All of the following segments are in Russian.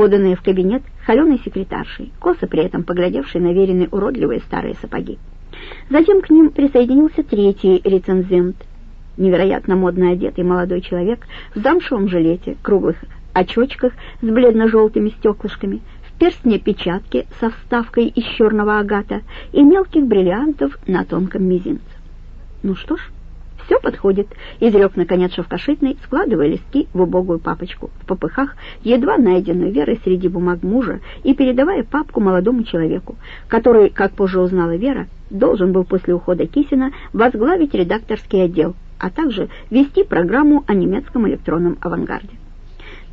поданные в кабинет холеной секретаршей, косо при этом поглядевшей на веренные уродливые старые сапоги. Затем к ним присоединился третий рецензент, невероятно модно одетый молодой человек в замшевом жилете, круглых очочках с бледно-желтыми стеклышками, в перстне печатки со вставкой из черного агата и мелких бриллиантов на тонком мизинце. Ну что ж, «Все подходит», — изрек, наконец, шовкошитный, складывая листки в убогую папочку, в попыхах, едва найденную Верой среди бумаг мужа, и передавая папку молодому человеку, который, как позже узнала Вера, должен был после ухода Кисина возглавить редакторский отдел, а также вести программу о немецком электронном авангарде.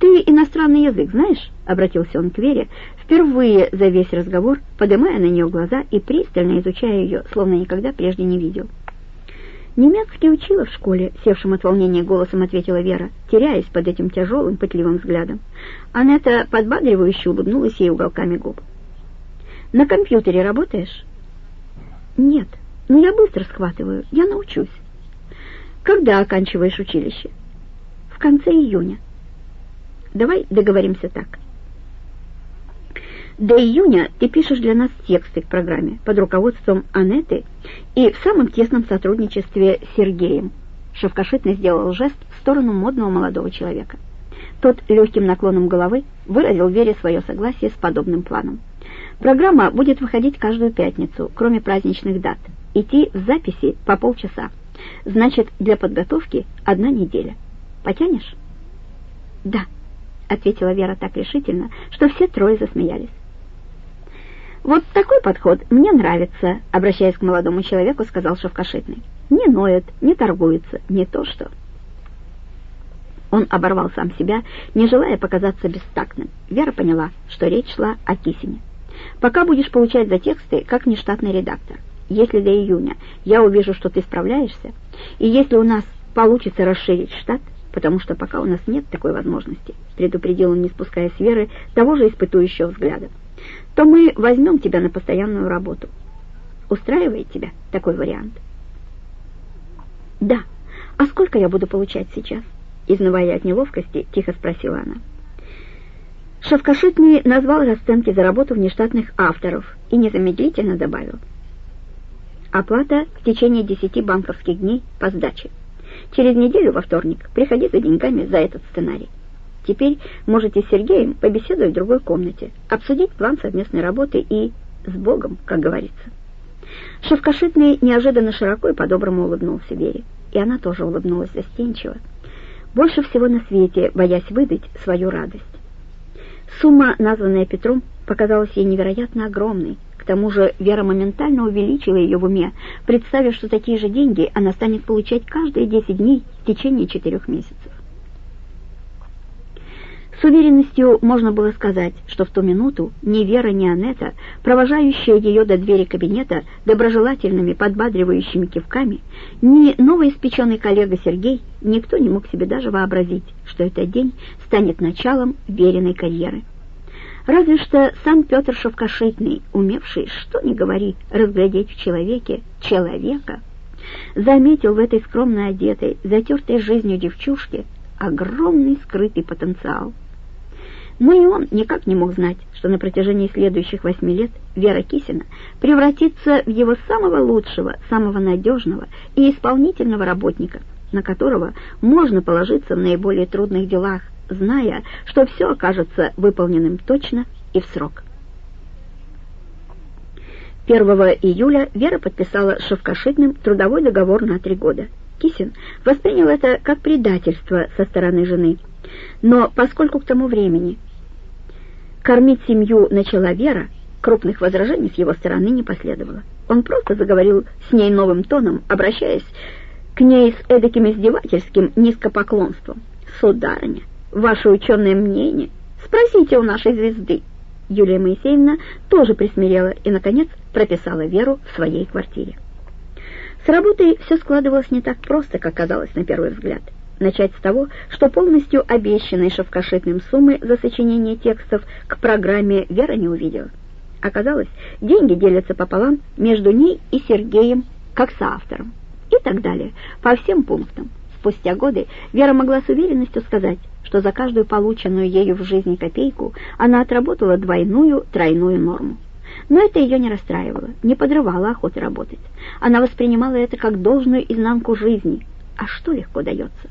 «Ты иностранный язык знаешь?» — обратился он к Вере, впервые за весь разговор, поднимая на нее глаза и пристально изучая ее, словно никогда прежде не видел. «Немецкий учила в школе», — севшим от волнения голосом ответила Вера, теряясь под этим тяжелым, пытливым взглядом. Анетта подбадривающе улыбнулась ей уголками губ. «На компьютере работаешь?» «Нет, но я быстро схватываю, я научусь». «Когда оканчиваешь училище?» «В конце июня». «Давай договоримся так. До июня ты пишешь для нас тексты к программе под руководством Анеты и в самом тесном сотрудничестве с Сергеем. Шевкашитно сделал жест в сторону модного молодого человека. Тот легким наклоном головы выразил Вере свое согласие с подобным планом. Программа будет выходить каждую пятницу, кроме праздничных дат. Идти в записи по полчаса. Значит, для подготовки одна неделя. Потянешь? Да, ответила Вера так решительно, что все трое засмеялись. «Вот такой подход мне нравится», — обращаясь к молодому человеку, сказал Шовкашитный. «Не ноет, не торгуется, не то что...» Он оборвал сам себя, не желая показаться бестактным. Вера поняла, что речь шла о Кисине. «Пока будешь получать за тексты, как нештатный редактор. Если до июня я увижу, что ты справляешься, и если у нас получится расширить штат, потому что пока у нас нет такой возможности», предупредил он, не спуская с Веры того же испытующего взгляда то мы возьмем тебя на постоянную работу. Устраивает тебя такой вариант? Да. А сколько я буду получать сейчас? Изнывая от неловкости, тихо спросила она. Шовкошитный назвал расценки за работу внештатных авторов и незамедлительно добавил. Оплата в течение десяти банковских дней по сдаче. Через неделю во вторник приходи за деньгами за этот сценарий. Теперь можете с Сергеем побеседовать в другой комнате, обсудить план совместной работы и с Богом, как говорится. Шевкашитный неожиданно широко и по-доброму улыбнулся Вере, и она тоже улыбнулась застенчиво, больше всего на свете боясь выдать свою радость. Сумма, названная Петром, показалась ей невероятно огромной, к тому же Вера моментально увеличила ее в уме, представив, что такие же деньги она станет получать каждые 10 дней в течение четырех месяцев. С уверенностью можно было сказать, что в ту минуту ни Вера, ни Анетта, провожающие ее до двери кабинета доброжелательными подбадривающими кивками, ни новоиспеченный коллега Сергей, никто не мог себе даже вообразить, что этот день станет началом веренной карьеры. Разве что сам Петр Шовкошитный, умевший, что ни говори, разглядеть в человеке человека, заметил в этой скромно одетой, затертой жизнью девчушке огромный скрытый потенциал — но и он никак не мог знать, что на протяжении следующих восьми лет Вера Кисина превратится в его самого лучшего, самого надежного и исполнительного работника, на которого можно положиться в наиболее трудных делах, зная, что все окажется выполненным точно и в срок. 1 июля Вера подписала с Шовкашитным трудовой договор на три года. Кисин воспринял это как предательство со стороны жены – но поскольку к тому времени кормить семью начала Вера, крупных возражений с его стороны не последовало. Он просто заговорил с ней новым тоном, обращаясь к ней с эдаким издевательским низкопоклонством. «Сударыня, ваше ученое мнение? Спросите у нашей звезды». Юлия Моисеевна тоже присмирела и, наконец, прописала Веру в своей квартире. С работой все складывалось не так просто, как казалось на первый взгляд. Начать с того, что полностью обещанной шовкошитным суммы за сочинение текстов к программе Вера не увидела. Оказалось, деньги делятся пополам между ней и Сергеем, как соавтором. И так далее, по всем пунктам. Спустя годы Вера могла с уверенностью сказать, что за каждую полученную ею в жизни копейку она отработала двойную, тройную норму. Но это ее не расстраивало, не подрывало охоты работать. Она воспринимала это как должную изнанку жизни. А что легко дается?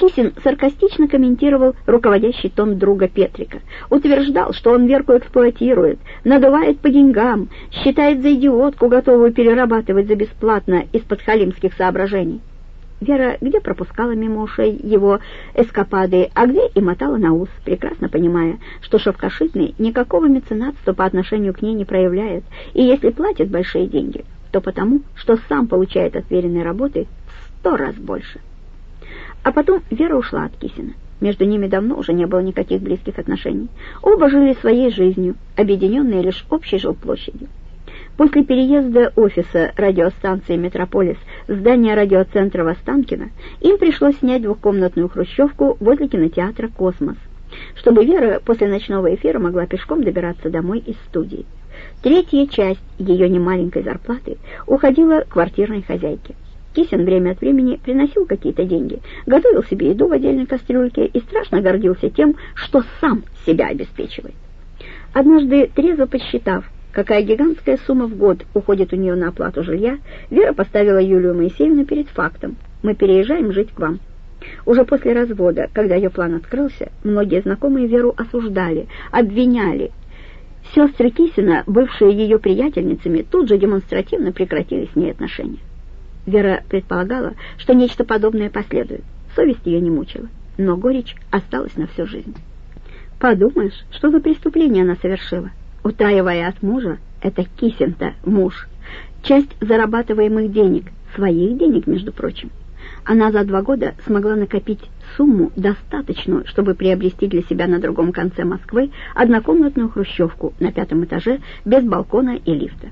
Кисин саркастично комментировал руководящий тон друга Петрика. Утверждал, что он Верку эксплуатирует, надувает по деньгам, считает за идиотку, готовую перерабатывать за бесплатно из-под халимских соображений. Вера где пропускала мимо ушей его эскапады, а где и мотала на ус, прекрасно понимая, что Шовкашитный никакого меценатства по отношению к ней не проявляет, и если платит большие деньги, то потому, что сам получает от Вериной работы в сто раз больше. А потом Вера ушла от Кисина. Между ними давно уже не было никаких близких отношений. Оба жили своей жизнью, объединенные лишь общей жилплощадью. После переезда офиса радиостанции «Метрополис» в здание радиоцентра в Останкино им пришлось снять двухкомнатную хрущевку возле кинотеатра «Космос», чтобы Вера после ночного эфира могла пешком добираться домой из студии. Третья часть ее немаленькой зарплаты уходила квартирной хозяйке. Кисин время от времени приносил какие-то деньги, готовил себе еду в отдельной кастрюльке и страшно гордился тем, что сам себя обеспечивает. Однажды, трезво посчитав, какая гигантская сумма в год уходит у нее на оплату жилья, Вера поставила Юлию Моисеевну перед фактом «Мы переезжаем жить к вам». Уже после развода, когда ее план открылся, многие знакомые Веру осуждали, обвиняли. Сестры Кисина, бывшие ее приятельницами, тут же демонстративно прекратили с ней отношения. Вера предполагала, что нечто подобное последует. Совесть ее не мучила, но горечь осталась на всю жизнь. Подумаешь, что за преступление она совершила? Утаивая от мужа, это Кисин-то муж. Часть зарабатываемых денег, своих денег, между прочим. Она за два года смогла накопить сумму, достаточную, чтобы приобрести для себя на другом конце Москвы однокомнатную хрущевку на пятом этаже без балкона и лифта.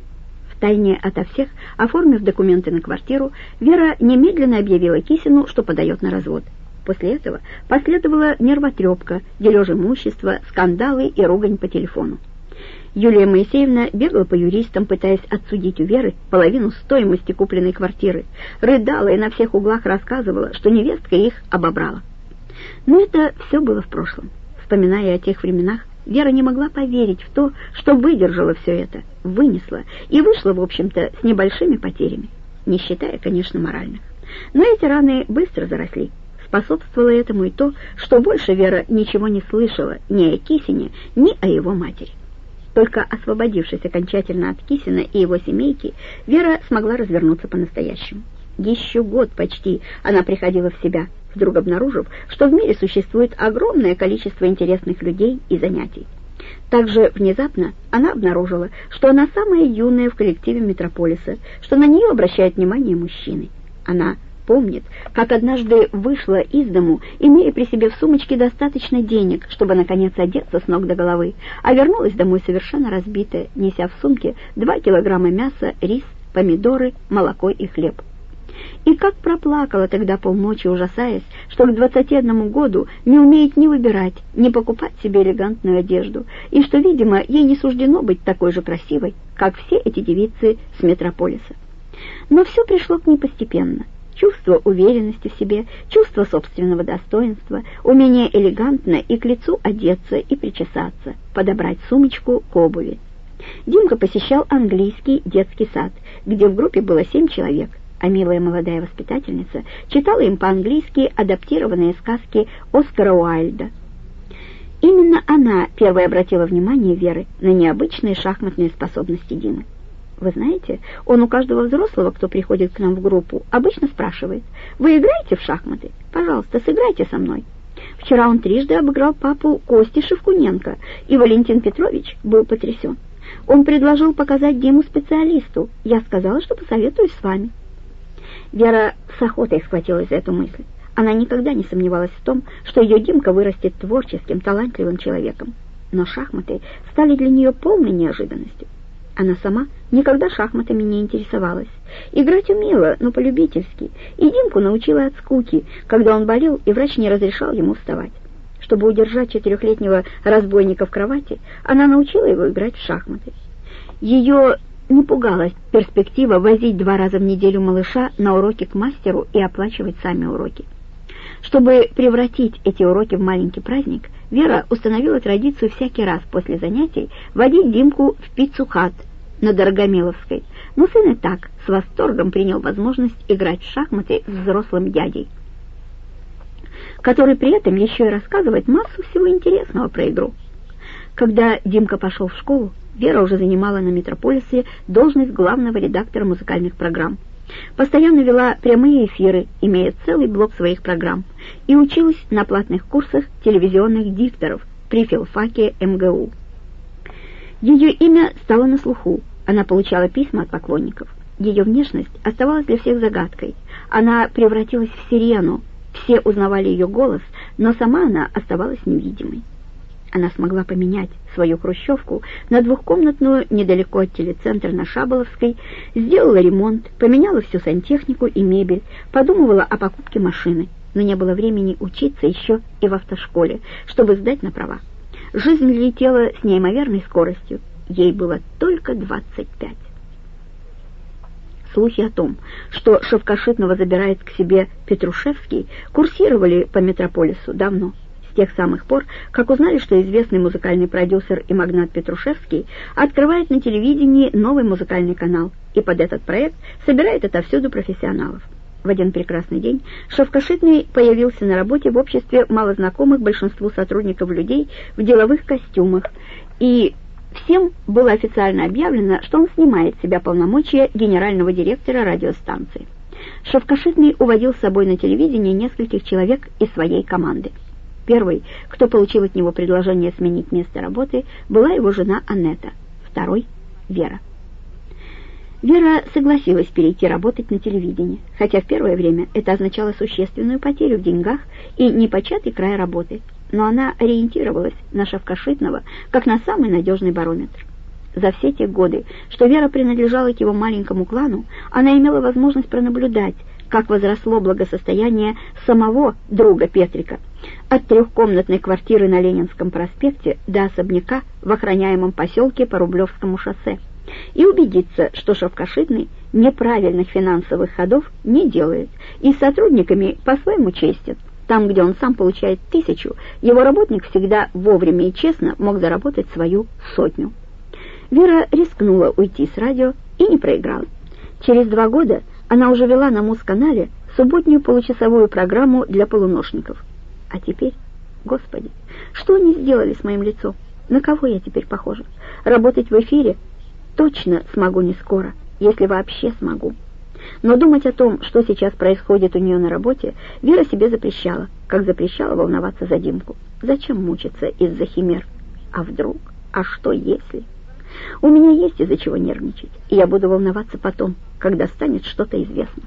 Втайне ото всех, оформив документы на квартиру, Вера немедленно объявила Кисину, что подает на развод. После этого последовала нервотрепка, дележ имущества, скандалы и ругань по телефону. Юлия Моисеевна бегала по юристам, пытаясь отсудить у Веры половину стоимости купленной квартиры, рыдала и на всех углах рассказывала, что невестка их обобрала. Но это все было в прошлом. Вспоминая о тех временах, Вера не могла поверить в то, что выдержала все это, вынесла и вышла, в общем-то, с небольшими потерями, не считая, конечно, моральных. Но эти раны быстро заросли. Способствовало этому и то, что больше Вера ничего не слышала ни о Кисине, ни о его матери. Только освободившись окончательно от Кисина и его семейки, Вера смогла развернуться по-настоящему. Еще год почти она приходила в себя, вдруг обнаружив, что в мире существует огромное количество интересных людей и занятий. Также внезапно она обнаружила, что она самая юная в коллективе Метрополиса, что на нее обращают внимание мужчины. Она помнит, как однажды вышла из дому, имея при себе в сумочке достаточно денег, чтобы, наконец, одеться с ног до головы, а вернулась домой совершенно разбитая, неся в сумке два килограмма мяса, рис, помидоры, молоко и хлеб. И как проплакала тогда полночи, ужасаясь, что к двадцати одному году не умеет ни выбирать, ни покупать себе элегантную одежду, и что, видимо, ей не суждено быть такой же красивой, как все эти девицы с метрополиса. Но все пришло к ней постепенно. Чувство уверенности в себе, чувство собственного достоинства, умение элегантно и к лицу одеться и причесаться, подобрать сумочку к обуви. Димка посещал английский детский сад, где в группе было семь человек – а милая молодая воспитательница читала им по-английски адаптированные сказки Оскара Уайльда. Именно она первой обратила внимание Веры на необычные шахматные способности Димы. Вы знаете, он у каждого взрослого, кто приходит к нам в группу, обычно спрашивает, «Вы играете в шахматы? Пожалуйста, сыграйте со мной». Вчера он трижды обыграл папу Кости Шевкуненко, и Валентин Петрович был потрясен. Он предложил показать Диму специалисту. Я сказала, что посоветуюсь с вами. Вера с охотой схватилась за эту мысль. Она никогда не сомневалась в том, что ее Димка вырастет творческим, талантливым человеком. Но шахматы стали для нее полной неожиданностью. Она сама никогда шахматами не интересовалась. Играть умела, но полюбительски, и Димку научила от скуки, когда он болел, и врач не разрешал ему вставать. Чтобы удержать четырехлетнего разбойника в кровати, она научила его играть в шахматы. Ее не пугала перспектива возить два раза в неделю малыша на уроки к мастеру и оплачивать сами уроки. Чтобы превратить эти уроки в маленький праздник, Вера установила традицию всякий раз после занятий водить Димку в пиццу-хат на Дорогомиловской, но сын и так с восторгом принял возможность играть в шахматы с взрослым дядей, который при этом еще и рассказывает массу всего интересного про игру. Когда Димка пошел в школу, Вера уже занимала на Метрополисе должность главного редактора музыкальных программ. Постоянно вела прямые эфиры, имея целый блок своих программ, и училась на платных курсах телевизионных дикторов при филфаке МГУ. Ее имя стало на слуху, она получала письма от поклонников. Ее внешность оставалась для всех загадкой. Она превратилась в сирену, все узнавали ее голос, но сама она оставалась невидимой. Она смогла поменять свою хрущевку на двухкомнатную недалеко от телецентра на Шаболовской, сделала ремонт, поменяла всю сантехнику и мебель, подумывала о покупке машины, но не было времени учиться еще и в автошколе, чтобы сдать на права. Жизнь летела с неимоверной скоростью, ей было только 25. Слухи о том, что Шевкашитного забирает к себе Петрушевский, курсировали по метрополису давно тех самых пор, как узнали, что известный музыкальный продюсер и магнат Петрушевский открывает на телевидении новый музыкальный канал и под этот проект собирает отовсюду профессионалов. В один прекрасный день Шовкашитный появился на работе в обществе малознакомых большинству сотрудников людей в деловых костюмах, и всем было официально объявлено, что он снимает с себя полномочия генерального директора радиостанции. Шовкашитный уводил с собой на телевидение нескольких человек из своей команды. Первый, кто получил от него предложение сменить место работы, была его жена Аннета, второй — Вера. Вера согласилась перейти работать на телевидении, хотя в первое время это означало существенную потерю в деньгах и непочатый край работы, но она ориентировалась на Шавкашитного как на самый надежный барометр. За все те годы, что Вера принадлежала к его маленькому клану, она имела возможность пронаблюдать, как возросло благосостояние самого друга Петрика, от трехкомнатной квартиры на Ленинском проспекте до особняка в охраняемом поселке по Рублевскому шоссе, и убедиться, что Шовкашитный неправильных финансовых ходов не делает и сотрудниками по-своему честен. Там, где он сам получает тысячу, его работник всегда вовремя и честно мог заработать свою сотню. Вера рискнула уйти с радио и не проиграла. Через два года она уже вела на Муз-канале субботнюю получасовую программу для полуношников. А теперь, Господи, что они сделали с моим лицом? На кого я теперь похожа? Работать в эфире точно смогу не скоро, если вообще смогу. Но думать о том, что сейчас происходит у нее на работе, Вера себе запрещала, как запрещала волноваться за Димку. Зачем мучиться из-за химер? А вдруг? А что если? У меня есть из-за чего нервничать, и я буду волноваться потом, когда станет что-то известно.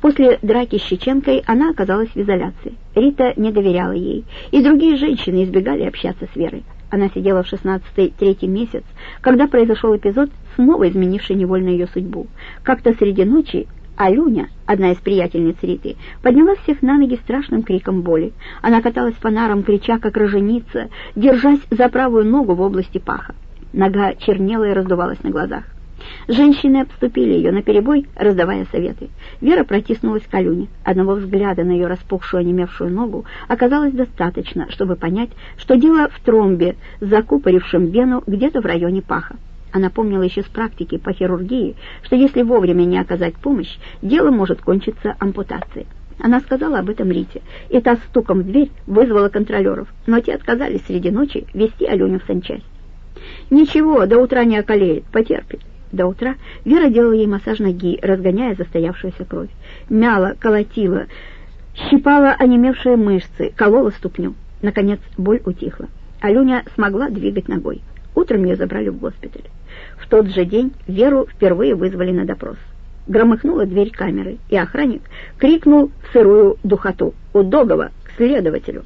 После драки с Чеченкой она оказалась в изоляции. Рита не доверяла ей, и другие женщины избегали общаться с Верой. Она сидела в шестнадцатый третий месяц, когда произошел эпизод, снова изменивший невольно ее судьбу. Как-то среди ночи Алюня, одна из приятельниц Риты, подняла всех на ноги страшным криком боли. Она каталась фонаром, крича, как роженица, держась за правую ногу в области паха. Нога чернела и раздувалась на глазах. Женщины обступили ее наперебой, раздавая советы. Вера протиснулась к Алюне. Одного взгляда на ее распухшую, онемевшую ногу оказалось достаточно, чтобы понять, что дело в тромбе, закупорившем вену где-то в районе паха. Она помнила еще с практики по хирургии, что если вовремя не оказать помощь, дело может кончиться ампутацией. Она сказала об этом Рите, и та стуком в дверь вызвала контролеров, но те отказались среди ночи вести Аленю в санчасть. «Ничего, до утра не околеет, потерпит». До утра Вера делала ей массаж ноги, разгоняя застоявшуюся кровь. Мяла, колотила, щипала онемевшие мышцы, колола ступню. Наконец боль утихла. Алюня смогла двигать ногой. Утром ее забрали в госпиталь. В тот же день Веру впервые вызвали на допрос. Громыхнула дверь камеры, и охранник крикнул в сырую духоту «Удогова! К следователю!»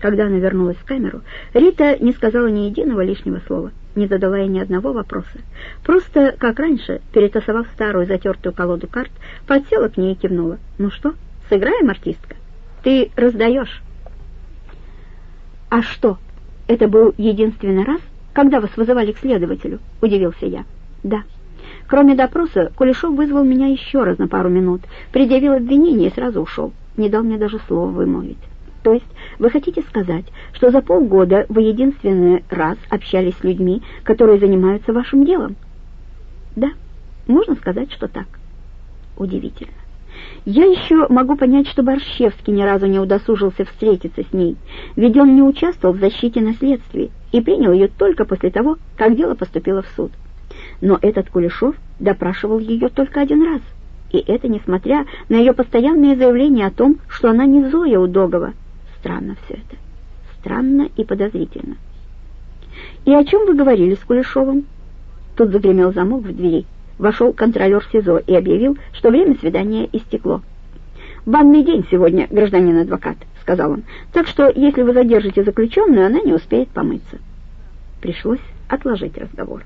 Когда она вернулась в камеру, Рита не сказала ни единого лишнего слова, не задала ей ни одного вопроса. Просто, как раньше, перетасовав старую затертую колоду карт, подсела к ней и кивнула. «Ну что, сыграем, артистка? Ты раздаешь». «А что, это был единственный раз, когда вас вызывали к следователю?» — удивился я. «Да». Кроме допроса, Кулешов вызвал меня еще раз на пару минут, предъявил обвинение и сразу ушел. Не дал мне даже слова вымолвить. То есть вы хотите сказать, что за полгода вы единственный раз общались с людьми, которые занимаются вашим делом? Да, можно сказать, что так. Удивительно. Я еще могу понять, что Борщевский ни разу не удосужился встретиться с ней, ведь он не участвовал в защите наследствия и принял ее только после того, как дело поступило в суд. Но этот Кулешов допрашивал ее только один раз, и это несмотря на ее постоянные заявления о том, что она не Зоя Удогова. Странно все это. Странно и подозрительно. «И о чем вы говорили с Кулешовым?» Тут загремел замок в двери вошел контролер СИЗО и объявил, что время свидания истекло. «Банный день сегодня, гражданин адвокат», — сказал он, «так что, если вы задержите заключенную, она не успеет помыться». Пришлось отложить разговор.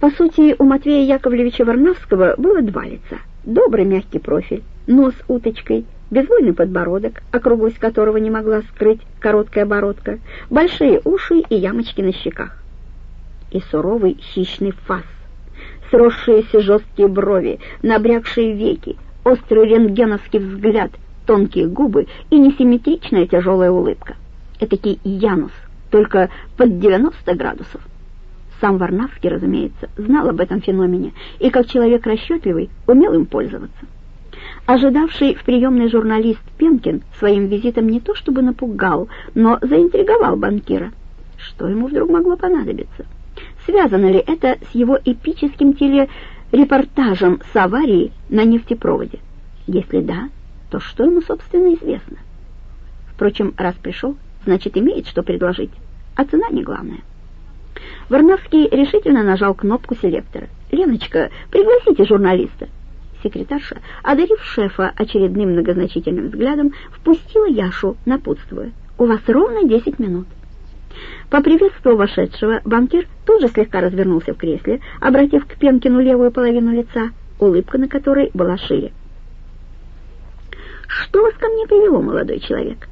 По сути, у Матвея Яковлевича Варнавского было два лица. Добрый мягкий профиль, нос уточкой, безвольный подбородок, округлость которого не могла скрыть короткая бородка, большие уши и ямочки на щеках и суровый хищный фас, сросшиеся жесткие брови, набрякшие веки, острый рентгеновский взгляд, тонкие губы и несимметричная тяжелая улыбка. Этакий Янус, только под 90 градусов. Сам Варнавский, разумеется, знал об этом феномене и, как человек расчетливый, умел им пользоваться. Ожидавший в приемной журналист Пенкин своим визитом не то чтобы напугал, но заинтриговал банкира. Что ему вдруг могло понадобиться? Связано ли это с его эпическим телерепортажем с аварией на нефтепроводе? Если да, то что ему, собственно, известно? Впрочем, раз пришел, значит, имеет что предложить, а цена не главная. Варнавский решительно нажал кнопку селектора. «Леночка, пригласите журналиста». Секретарша, одарив шефа очередным многозначительным взглядом, впустила Яшу, напутствуя. «У вас ровно десять минут». Поприветствовав вошедшего, банкир тут же слегка развернулся в кресле, обратив к Пенкину левую половину лица, улыбка на которой была шире. «Что вас ко мне привело, молодой человек?»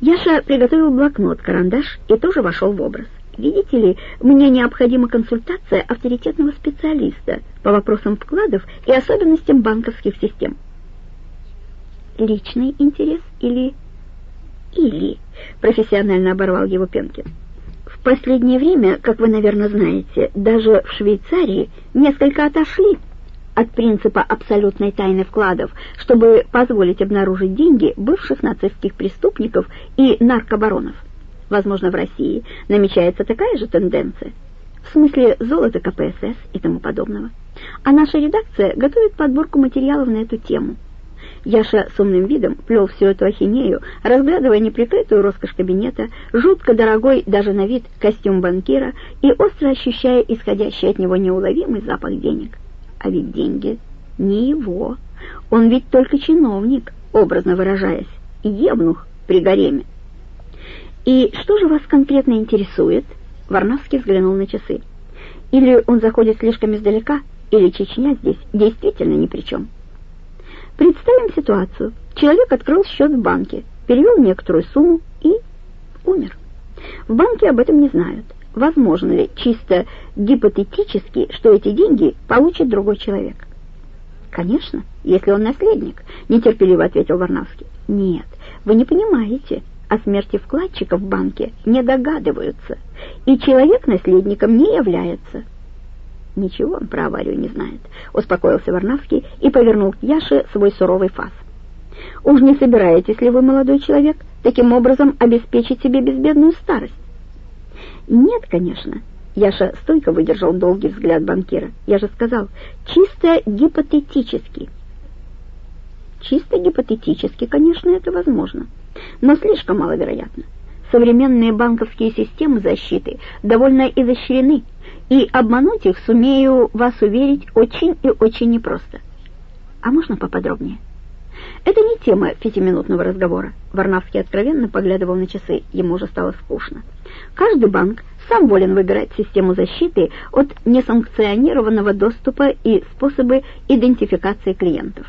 Яша приготовил блокнот, карандаш и тоже вошел в образ. «Видите ли, мне необходима консультация авторитетного специалиста по вопросам вкладов и особенностям банковских систем». «Личный интерес или или, профессионально оборвал его Пенкин. В последнее время, как вы, наверное, знаете, даже в Швейцарии несколько отошли от принципа абсолютной тайны вкладов, чтобы позволить обнаружить деньги бывших нацистских преступников и наркобаронов. Возможно, в России намечается такая же тенденция, в смысле золота КПСС и тому подобного. А наша редакция готовит подборку материалов на эту тему – Яша с умным видом плел всю эту ахинею, разглядывая неприкрытую роскошь кабинета, жутко дорогой даже на вид костюм банкира и остро ощущая исходящий от него неуловимый запах денег. А ведь деньги не его. Он ведь только чиновник, образно выражаясь, евнух при гареме. «И что же вас конкретно интересует?» Варнавский взглянул на часы. «Или он заходит слишком издалека, или Чечня здесь действительно ни при чем». Представим ситуацию. Человек открыл счет в банке, перевел некоторую сумму и умер. В банке об этом не знают. Возможно ли чисто гипотетически, что эти деньги получит другой человек? Конечно, если он наследник, нетерпеливо ответил Варнавский. Нет, вы не понимаете. О смерти вкладчиков в банке не догадываются, и человек наследником не является. Ничего он про аварию не знает, успокоился Варнавский и повернул к Яше свой суровый фас. Уж не собираетесь ли вы, молодой человек, таким образом обеспечить себе безбедную старость? Нет, конечно. Яша стойко выдержал долгий взгляд банкира. Я же сказал, чисто гипотетически. Чисто гипотетически, конечно, это возможно, но слишком маловероятно. Современные банковские системы защиты довольно изощрены, и обмануть их, сумею вас уверить, очень и очень непросто. А можно поподробнее? Это не тема пятиминутного разговора. Варнавский откровенно поглядывал на часы, ему уже стало скучно. Каждый банк сам волен выбирать систему защиты от несанкционированного доступа и способы идентификации клиентов.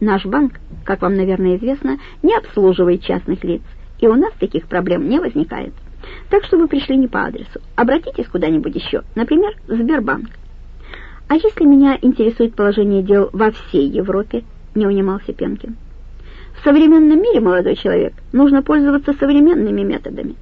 Наш банк, как вам, наверное, известно, не обслуживает частных лиц, и у нас таких проблем не возникает. Так что вы пришли не по адресу. Обратитесь куда-нибудь еще, например, в Сбербанк. А если меня интересует положение дел во всей Европе, не унимался Пенкин. В современном мире, молодой человек, нужно пользоваться современными методами.